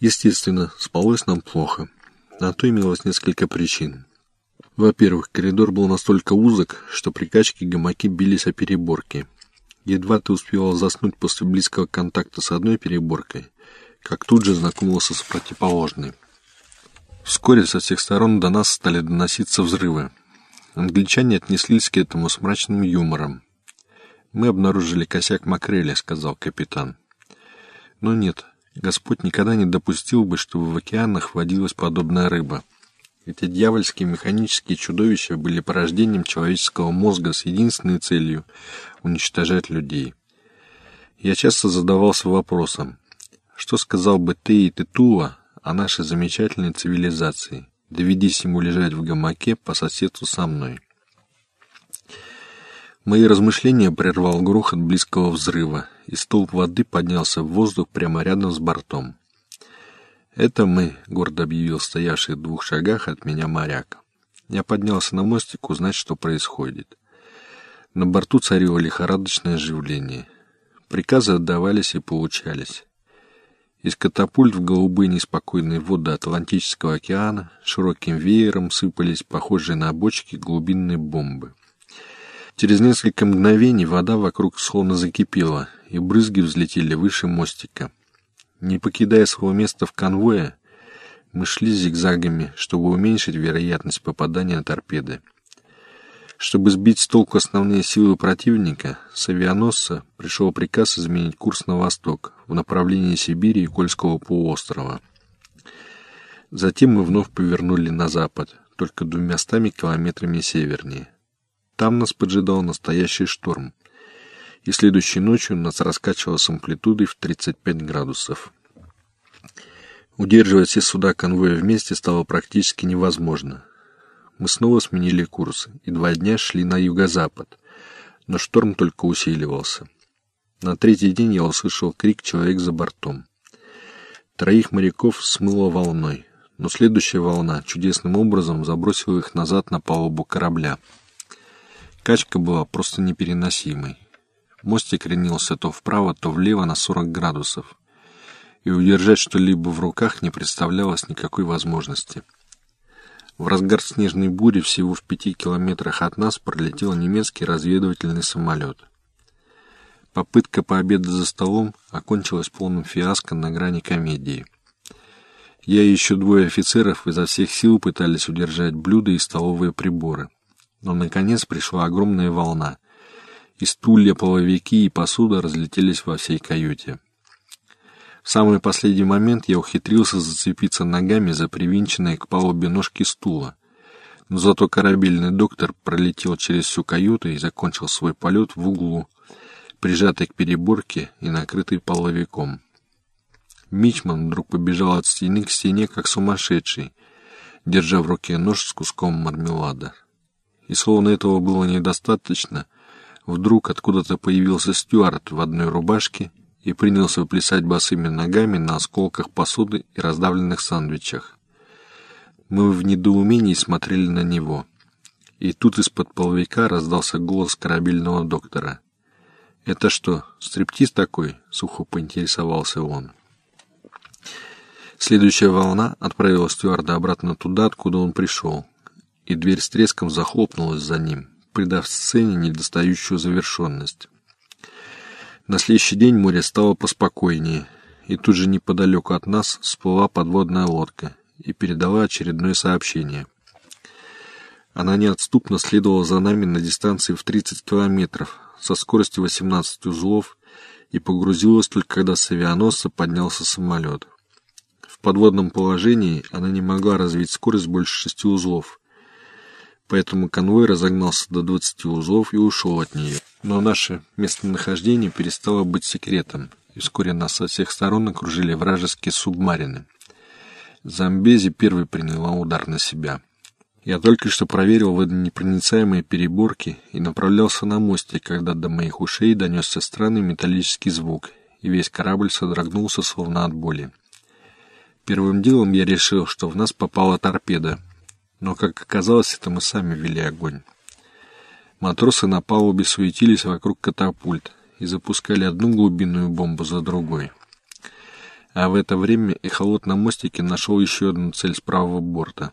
Естественно, спалось нам плохо. На то имелось несколько причин. Во-первых, коридор был настолько узок, что при качке гамаки бились о переборки. Едва ты успевал заснуть после близкого контакта с одной переборкой, как тут же знакомился с противоположной. Вскоре со всех сторон до нас стали доноситься взрывы. Англичане отнеслись к этому с мрачным юмором. «Мы обнаружили косяк макрели», — сказал капитан. «Но нет, Господь никогда не допустил бы, чтобы в океанах водилась подобная рыба. Эти дьявольские механические чудовища были порождением человеческого мозга с единственной целью — уничтожать людей. Я часто задавался вопросом, что сказал бы ты и Титула о нашей замечательной цивилизации, доведись ему лежать в гамаке по соседству со мной. Мои размышления прервал грохот близкого взрыва, и столб воды поднялся в воздух прямо рядом с бортом. «Это мы», — гордо объявил стоявший в двух шагах от меня моряк. Я поднялся на мостик узнать, что происходит. На борту царило лихорадочное оживление. Приказы отдавались и получались. Из катапульт в голубые неспокойные воды Атлантического океана широким веером сыпались похожие на бочки глубинные бомбы. Через несколько мгновений вода вокруг словно закипела, и брызги взлетели выше мостика. Не покидая своего места в конвое, мы шли зигзагами, чтобы уменьшить вероятность попадания торпеды. Чтобы сбить с толку основные силы противника, с авианосца пришел приказ изменить курс на восток, в направлении Сибири и Кольского полуострова. Затем мы вновь повернули на запад, только двумястами километрами севернее. Там нас поджидал настоящий шторм и следующей ночью нас раскачивало с амплитудой в 35 градусов. Удерживать все суда конвоя вместе стало практически невозможно. Мы снова сменили курс и два дня шли на юго-запад, но шторм только усиливался. На третий день я услышал крик «Человек за бортом». Троих моряков смыло волной, но следующая волна чудесным образом забросила их назад на палубу корабля. Качка была просто непереносимой. Мостик кренился то вправо, то влево на 40 градусов, и удержать что-либо в руках не представлялось никакой возможности. В разгар снежной бури всего в пяти километрах от нас пролетел немецкий разведывательный самолет. Попытка пообедать за столом окончилась полным фиаско на грани комедии. Я и еще двое офицеров изо всех сил пытались удержать блюда и столовые приборы. Но, наконец, пришла огромная волна, и стулья, половики и посуда разлетелись во всей каюте. В самый последний момент я ухитрился зацепиться ногами за привинченные к палубе ножки стула, но зато корабельный доктор пролетел через всю каюту и закончил свой полет в углу, прижатый к переборке и накрытый половиком. Мичман вдруг побежал от стены к стене, как сумасшедший, держа в руке нож с куском мармелада. И словно этого было недостаточно, Вдруг откуда-то появился Стюарт в одной рубашке и принялся плясать босыми ногами на осколках посуды и раздавленных сандвичах. Мы в недоумении смотрели на него. И тут из-под половика раздался голос корабельного доктора. «Это что, стриптиз такой?» — сухо поинтересовался он. Следующая волна отправила стюарда обратно туда, откуда он пришел, и дверь с треском захлопнулась за ним придав сцене недостающую завершенность. На следующий день море стало поспокойнее, и тут же неподалеку от нас всплыла подводная лодка и передала очередное сообщение. Она неотступно следовала за нами на дистанции в 30 километров со скоростью 18 узлов и погрузилась только когда с авианосца поднялся самолет. В подводном положении она не могла развить скорость больше 6 узлов, поэтому конвой разогнался до 20 узлов и ушел от нее. Но наше местонахождение перестало быть секретом, и вскоре нас со всех сторон окружили вражеские субмарины. Замбези первый приняла удар на себя. Я только что проверил водонепроницаемые переборки и направлялся на мостик, когда до моих ушей донесся странный металлический звук, и весь корабль содрогнулся словно от боли. Первым делом я решил, что в нас попала торпеда, но, как оказалось, это мы сами вели огонь. Матросы на палубе суетились вокруг катапульт и запускали одну глубинную бомбу за другой. А в это время эхолот на мостике нашел еще одну цель с правого борта.